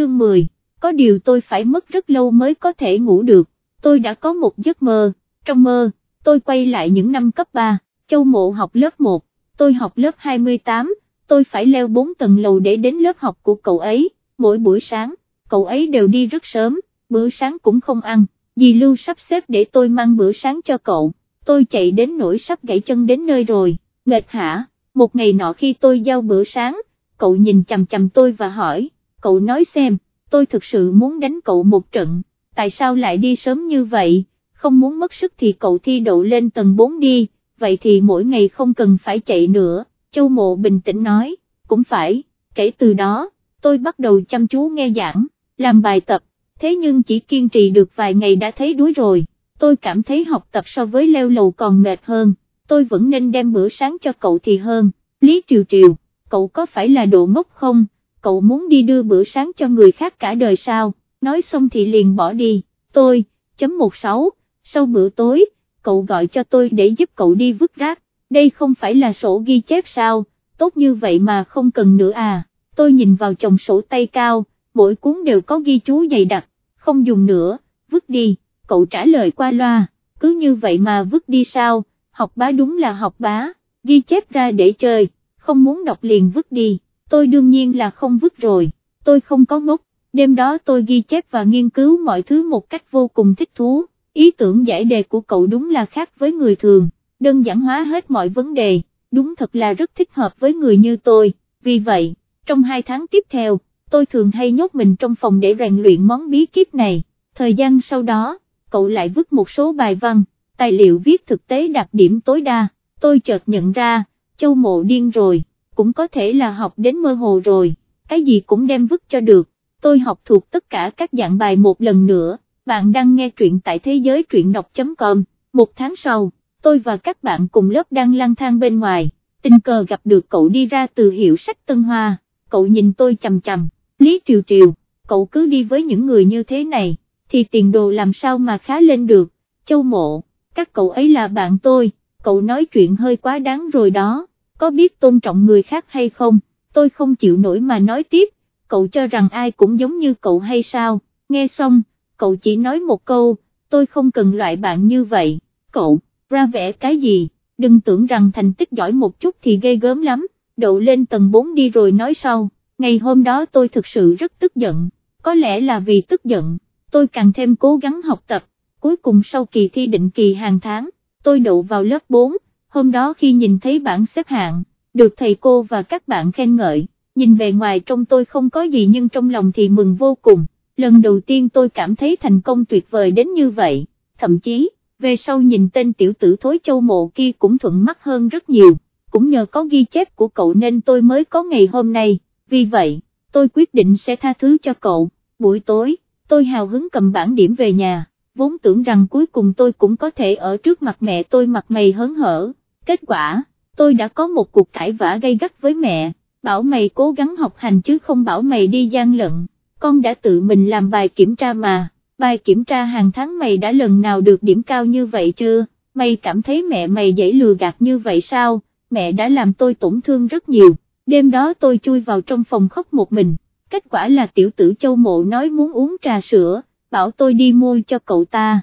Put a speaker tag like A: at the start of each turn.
A: chương 10, có điều tôi phải mất rất lâu mới có thể ngủ được, tôi đã có một giấc mơ, trong mơ, tôi quay lại những năm cấp 3, châu mộ học lớp 1, tôi học lớp 28, tôi phải leo 4 tầng lầu để đến lớp học của cậu ấy, mỗi buổi sáng, cậu ấy đều đi rất sớm, bữa sáng cũng không ăn, dì Lưu sắp xếp để tôi mang bữa sáng cho cậu, tôi chạy đến nỗi sắp gãy chân đến nơi rồi, mệt hả, một ngày nọ khi tôi giao bữa sáng, cậu nhìn chằm chằm tôi và hỏi, cậu nói xem, tôi thực sự muốn đánh cậu một trận, tại sao lại đi sớm như vậy, không muốn mất sức thì cậu thi đậu lên tầng 4 đi, vậy thì mỗi ngày không cần phải chạy nữa, Châu Mộ bình tĩnh nói, cũng phải, kể từ đó, tôi bắt đầu chăm chú nghe giảng, làm bài tập, thế nhưng chỉ kiên trì được vài ngày đã thấy đuối rồi, tôi cảm thấy học tập so với leo lầu còn mệt hơn, tôi vẫn nên đem bữa sáng cho cậu thì hơn, Lý Triều Triều, cậu có phải là độ ngốc không, cậu muốn đi đưa bữa sáng cho người khác cả đời sao, nói xong thì liền bỏ đi, tôi, chấm 16, sau bữa tối, cậu gọi cho tôi để giúp cậu đi vứt rác, đây không phải là sổ ghi chép sao, tốt như vậy mà không cần nữa à, tôi nhìn vào chồng sổ tay cao, mỗi cuốn đều có ghi chú dày đặc, không dùng nữa, vứt đi, cậu trả lời qua loa, cứ như vậy mà vứt đi sao, học bá đúng là học bá, ghi chép ra để chơi, không muốn đọc liền vứt đi, tôi đương nhiên là không vứt rồi, tôi không có ngốc, đêm đó tôi ghi chép và nghiên cứu mọi thứ một cách vô cùng thích thú, ý tưởng giải đề của cậu đúng là khác với người thường, đơn giản hóa hết mọi vấn đề, đúng thật là rất thích hợp với người như tôi, vì vậy, trong hai tháng tiếp theo, tôi thường hay nhốt mình trong phòng để rèn luyện món bí kíp này, thời gian sau đó, cậu lại vứt một số bài văn, tài liệu viết thực tế đạt điểm tối đa, tôi chợt nhận ra, châu mộ điên rồi, cũng có thể là học đến mơ hồ rồi, cái gì cũng đem vứt cho được, tôi học thuộc tất cả các dạng bài một lần nữa, bạn đang nghe truyện tại thế giới truyện đọc.com, một tháng sau, tôi và các bạn cùng lớp đang lang thang bên ngoài, tình cờ gặp được cậu đi ra từ hiệu sách Tân Hoa, cậu nhìn tôi chầm chầm, Lý Triều Triều, cậu cứ đi với những người như thế này, thì tiền đồ làm sao mà khá lên được, châu mộ, các cậu ấy là bạn tôi, cậu nói chuyện hơi quá đáng rồi đó, có biết tôn trọng người khác hay không, tôi không chịu nổi mà nói tiếp, cậu cho rằng ai cũng giống như cậu hay sao, nghe xong, cậu chỉ nói một câu, tôi không cần loại bạn như vậy, cậu, ra vẻ cái gì, đừng tưởng rằng thành tích giỏi một chút thì ghê gớm lắm, đậu lên tầng 4 đi rồi nói sau, ngày hôm đó tôi thực sự rất tức giận, có lẽ là vì tức giận, tôi càng thêm cố gắng học tập, cuối cùng sau kỳ thi định kỳ hàng tháng, tôi đậu vào lớp 4, hôm đó khi nhìn thấy bảng xếp hạng, được thầy cô và các bạn khen ngợi, nhìn về ngoài trong tôi không có gì nhưng trong lòng thì mừng vô cùng, lần đầu tiên tôi cảm thấy thành công tuyệt vời đến như vậy, thậm chí, về sau nhìn tên tiểu tử thối châu mộ kia cũng thuận mắt hơn rất nhiều, cũng nhờ có ghi chép của cậu nên tôi mới có ngày hôm nay, vì vậy, tôi quyết định sẽ tha thứ cho cậu, buổi tối, tôi hào hứng cầm bản điểm về nhà, vốn tưởng rằng cuối cùng tôi cũng có thể ở trước mặt mẹ tôi mặt mày hớn hở, kết quả, tôi đã có một cuộc cãi vã gây gắt với mẹ, bảo mày cố gắng học hành chứ không bảo mày đi gian lận, con đã tự mình làm bài kiểm tra mà, bài kiểm tra hàng tháng mày đã lần nào được điểm cao như vậy chưa, mày cảm thấy mẹ mày dễ lừa gạt như vậy sao, mẹ đã làm tôi tổn thương rất nhiều, đêm đó tôi chui vào trong phòng khóc một mình, kết quả là tiểu tử châu mộ nói muốn uống trà sữa, bảo tôi đi mua cho cậu ta,